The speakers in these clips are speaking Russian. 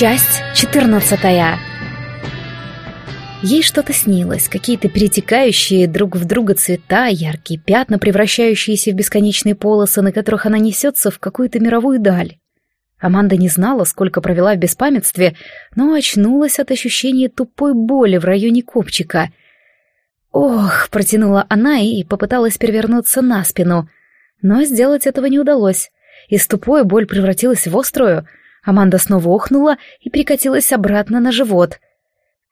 Часть четырнадцатая. Ей что-то снилось, какие-то перетекающие друг в друга цвета, яркие пятна, превращающиеся в бесконечные полосы, на которых она несется в какую-то мировую даль. Аманда не знала, сколько провела в беспамятстве, но очнулась от ощущения тупой боли в районе копчика. «Ох!» — протянула она и попыталась перевернуться на спину, но сделать этого не удалось. Из тупой боль превратилась в острую — Аманда снова охнула и перекатилась обратно на живот.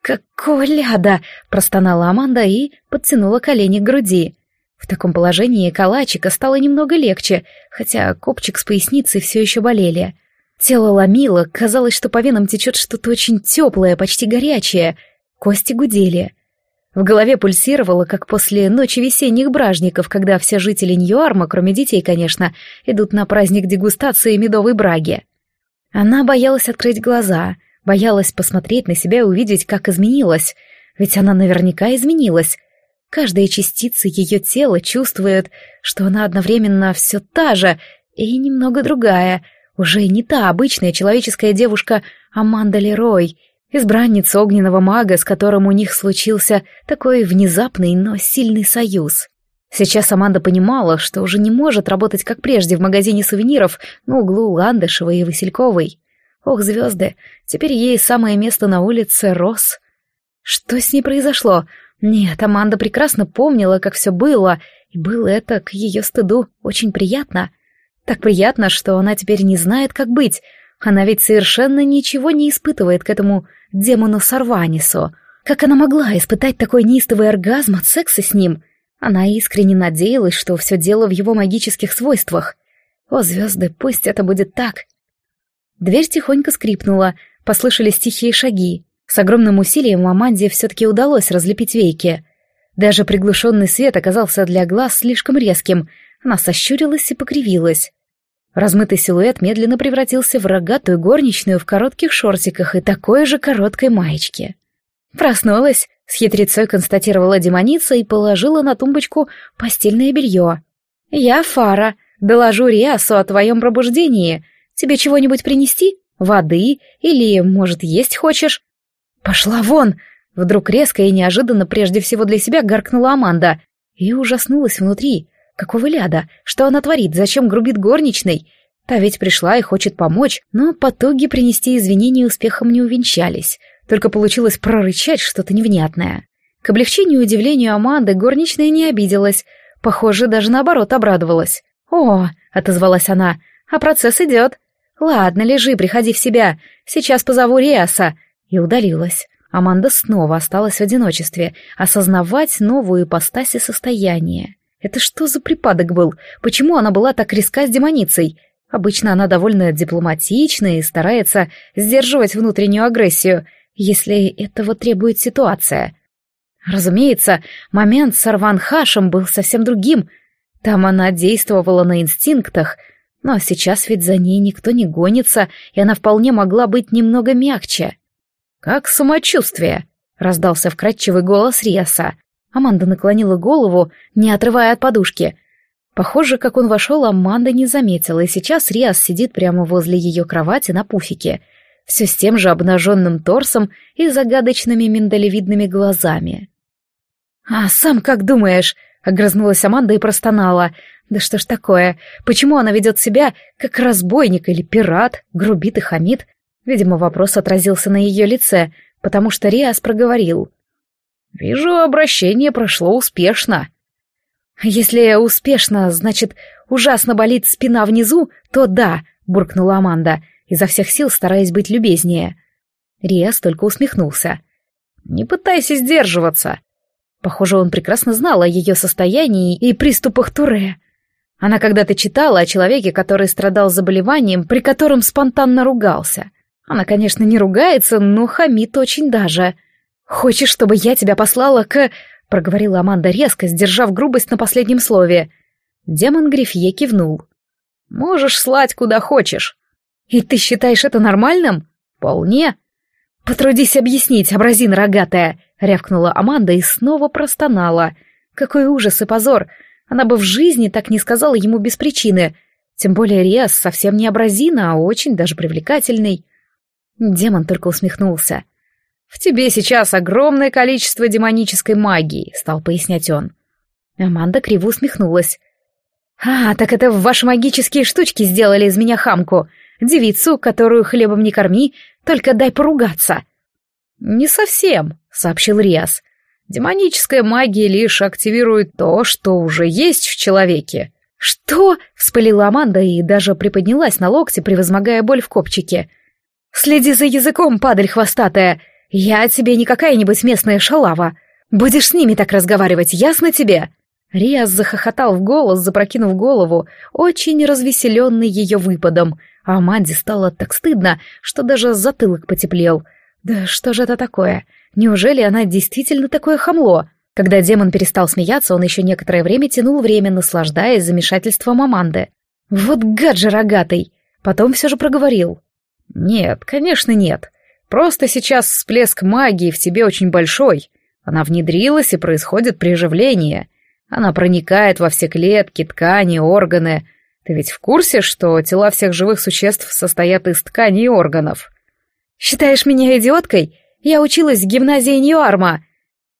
«Какого ляда!» — простонала Аманда и подтянула колени к груди. В таком положении калачика стало немного легче, хотя копчик с поясницей все еще болели. Тело ломило, казалось, что по венам течет что-то очень теплое, почти горячее. Кости гудели. В голове пульсировало, как после ночи весенних бражников, когда все жители Ньюарма, кроме детей, конечно, идут на праздник дегустации медовой браги. Она боялась открыть глаза, боялась посмотреть на себя и увидеть, как изменилась. Ведь она наверняка изменилась. Каждая частица ее тела чувствует, что она одновременно все та же и немного другая, уже не та обычная человеческая девушка Аманда Лерой, избранница огненного мага, с которым у них случился такой внезапный, но сильный союз. Сейчас Аманда понимала, что уже не может работать как прежде в магазине сувениров на углу Ландышевой и Васильковой. Ох, звезды, теперь ей самое место на улице Рос. Что с ней произошло? Нет, Аманда прекрасно помнила, как все было, и было это к ее стыду очень приятно. Так приятно, что она теперь не знает, как быть. Она ведь совершенно ничего не испытывает к этому демону Сарванису. Как она могла испытать такой неистовый оргазм от секса с ним — она искренне надеялась, что все дело в его магических свойствах. О, звезды, пусть это будет так. Дверь тихонько скрипнула, послышались тихие шаги. С огромным усилием Аманде все-таки удалось разлепить веки. Даже приглушенный свет оказался для глаз слишком резким. Она сощурилась и покривилась. Размытый силуэт медленно превратился в рогатую горничную в коротких шортиках и такой же короткой маечке. Проснулась, с хитрецой констатировала демоница и положила на тумбочку постельное белье. «Я Фара. Доложу Риасу о твоем пробуждении. Тебе чего-нибудь принести? Воды? Или, может, есть хочешь?» «Пошла вон!» Вдруг резко и неожиданно прежде всего для себя гаркнула Аманда. И ужаснулась внутри. Какого ляда? Что она творит? Зачем грубит горничной? Та ведь пришла и хочет помочь, но потуги принести извинения успехом не увенчались только получилось прорычать что-то невнятное. К облегчению и удивлению Аманды горничная не обиделась, похоже, даже наоборот обрадовалась. «О!» — отозвалась она. «А процесс идет. Ладно, лежи, приходи в себя. Сейчас позову Риаса». И удалилась. Аманда снова осталась в одиночестве, осознавать новую ипостаси состояния. Это что за припадок был? Почему она была так резка с демоницей? Обычно она довольно дипломатична и старается сдерживать внутреннюю агрессию — если этого требует ситуация. Разумеется, момент с Арванхашем был совсем другим. Там она действовала на инстинктах, но сейчас ведь за ней никто не гонится, и она вполне могла быть немного мягче. «Как самочувствие?» — раздался вкрадчивый голос Риаса. Аманда наклонила голову, не отрывая от подушки. Похоже, как он вошел, Аманда не заметила, и сейчас Риас сидит прямо возле ее кровати на пуфике — все с тем же обнаженным торсом и загадочными миндалевидными глазами. «А сам как думаешь?» — огрызнулась Аманда и простонала. «Да что ж такое? Почему она ведет себя как разбойник или пират, грубит и хамит?» Видимо, вопрос отразился на ее лице, потому что Риас проговорил. «Вижу, обращение прошло успешно». «Если успешно, значит, ужасно болит спина внизу, то да», — буркнула Аманда изо всех сил стараясь быть любезнее. Риас только усмехнулся. «Не пытайся сдерживаться». Похоже, он прекрасно знал о ее состоянии и приступах Туре. Она когда-то читала о человеке, который страдал заболеванием, при котором спонтанно ругался. Она, конечно, не ругается, но хамит очень даже. «Хочешь, чтобы я тебя послала к...» — проговорила Аманда резко, сдержав грубость на последнем слове. Демон Грифье кивнул. «Можешь слать куда хочешь. «И ты считаешь это нормальным?» «Вполне». «Потрудись объяснить, образин рогатая!» — рявкнула Аманда и снова простонала. «Какой ужас и позор! Она бы в жизни так не сказала ему без причины. Тем более Риас совсем не образина, а очень даже привлекательный». Демон только усмехнулся. «В тебе сейчас огромное количество демонической магии», — стал пояснять он. Аманда криво усмехнулась. «А, так это ваши магические штучки сделали из меня хамку. Девицу, которую хлебом не корми, только дай поругаться». «Не совсем», — сообщил Риас. «Демоническая магия лишь активирует то, что уже есть в человеке». «Что?» — вспылила Аманда и даже приподнялась на локте, превозмогая боль в копчике. «Следи за языком, падаль хвостатая! Я тебе не какая-нибудь местная шалава. Будешь с ними так разговаривать, ясно тебе?» Риас захохотал в голос, запрокинув голову, очень развеселенный ее выпадом, а Аманде стало так стыдно, что даже затылок потеплел. «Да что же это такое? Неужели она действительно такое хамло?» Когда демон перестал смеяться, он еще некоторое время тянул время, наслаждаясь замешательством Аманды. «Вот гад же рогатый!» Потом все же проговорил. «Нет, конечно нет. Просто сейчас всплеск магии в тебе очень большой. Она внедрилась, и происходит приживление. Она проникает во все клетки, ткани, органы. Ты ведь в курсе, что тела всех живых существ состоят из тканей и органов? Считаешь меня идиоткой? Я училась в гимназии Ньюарма.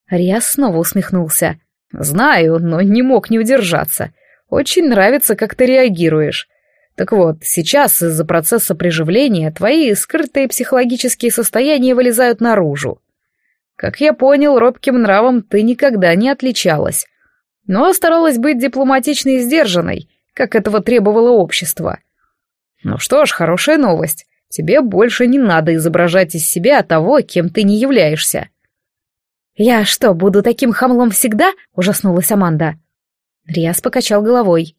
Риас снова усмехнулся. Знаю, но не мог не удержаться. Очень нравится, как ты реагируешь. Так вот, сейчас из-за процесса приживления твои скрытые психологические состояния вылезают наружу. Как я понял, робким нравом ты никогда не отличалась но старалась быть дипломатичной и сдержанной, как этого требовало общество. Ну что ж, хорошая новость. Тебе больше не надо изображать из себя того, кем ты не являешься. «Я что, буду таким хамлом всегда?» — ужаснулась Аманда. Риас покачал головой.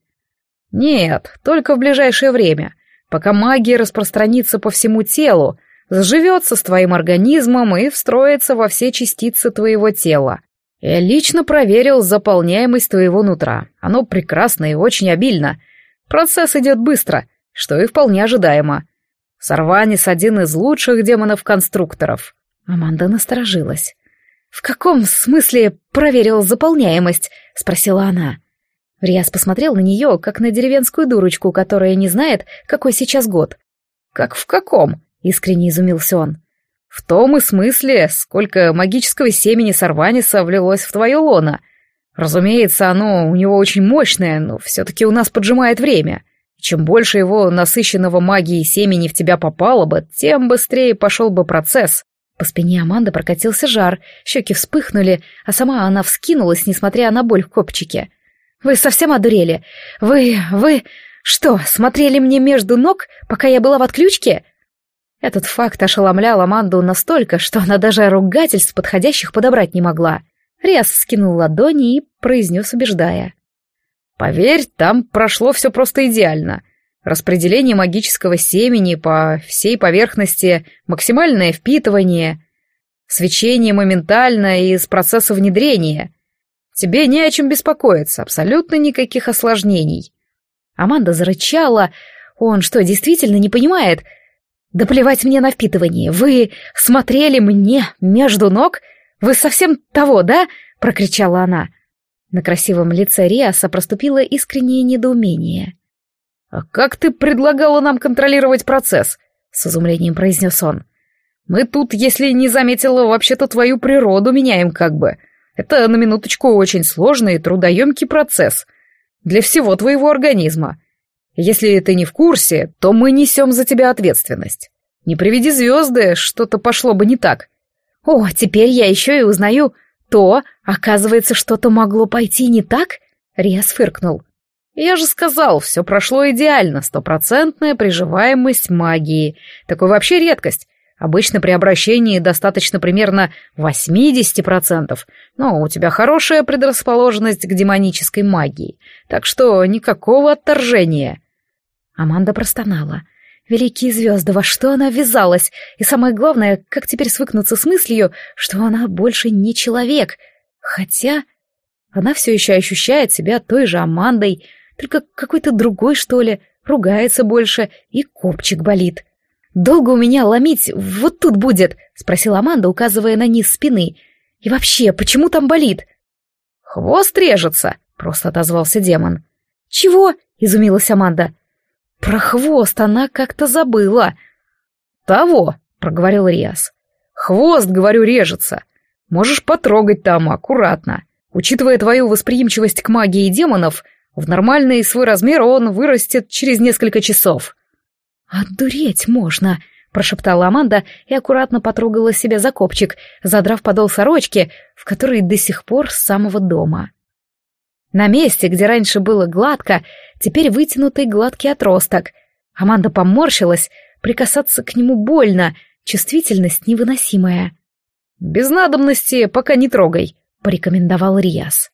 «Нет, только в ближайшее время, пока магия распространится по всему телу, сживется с твоим организмом и встроится во все частицы твоего тела. Я лично проверил заполняемость твоего нутра. Оно прекрасно и очень обильно. Процесс идет быстро, что и вполне ожидаемо. Сорванис — один из лучших демонов-конструкторов. Аманда насторожилась. «В каком смысле проверил заполняемость?» — спросила она. Риас посмотрел на нее, как на деревенскую дурочку, которая не знает, какой сейчас год. «Как в каком?» — искренне изумился он. В том и смысле, сколько магического семени Сарваниса влилось в твое лоно. Разумеется, оно у него очень мощное, но все-таки у нас поджимает время. чем больше его насыщенного магией семени в тебя попало бы, тем быстрее пошел бы процесс. По спине Аманды прокатился жар, щеки вспыхнули, а сама она вскинулась, несмотря на боль в копчике. «Вы совсем одурели? Вы... вы... что, смотрели мне между ног, пока я была в отключке?» Этот факт ошеломлял Аманду настолько, что она даже ругательств подходящих подобрать не могла. Риас скинул ладони и произнес, убеждая. «Поверь, там прошло все просто идеально. Распределение магического семени по всей поверхности, максимальное впитывание, свечение моментально и с процесса внедрения. Тебе не о чем беспокоиться, абсолютно никаких осложнений». Аманда зарычала. «Он что, действительно не понимает?» «Да плевать мне на впитывание! Вы смотрели мне между ног? Вы совсем того, да?» — прокричала она. На красивом лице Риаса проступило искреннее недоумение. «А как ты предлагала нам контролировать процесс?» — с изумлением произнес он. «Мы тут, если не заметила, вообще-то твою природу меняем как бы. Это, на минуточку, очень сложный и трудоемкий процесс. Для всего твоего организма. Если ты не в курсе, то мы несем за тебя ответственность. Не приведи звезды, что-то пошло бы не так. О, теперь я еще и узнаю то, оказывается, что-то могло пойти не так? Риас фыркнул. Я же сказал, все прошло идеально, стопроцентная приживаемость магии. Такой вообще редкость. Обычно при обращении достаточно примерно 80%, но у тебя хорошая предрасположенность к демонической магии, так что никакого отторжения. Аманда простонала. Великие звезды, во что она ввязалась? И самое главное, как теперь свыкнуться с мыслью, что она больше не человек. Хотя она все еще ощущает себя той же Амандой, только какой-то другой, что ли, ругается больше, и копчик болит. «Долго у меня ломить вот тут будет?» — спросила Аманда, указывая на низ спины. «И вообще, почему там болит?» «Хвост режется», — просто отозвался демон. «Чего?» — изумилась Аманда. «Про хвост она как-то забыла». «Того», — проговорил Риас. «Хвост, говорю, режется. Можешь потрогать там аккуратно. Учитывая твою восприимчивость к магии демонов, в нормальный свой размер он вырастет через несколько часов». «Отдуреть можно», — прошептала Аманда и аккуратно потрогала себя за копчик, задрав подол сорочки, в которой до сих пор с самого дома. На месте, где раньше было гладко, теперь вытянутый гладкий отросток. Аманда поморщилась, прикасаться к нему больно, чувствительность невыносимая. «Без надобности пока не трогай», — порекомендовал Риас.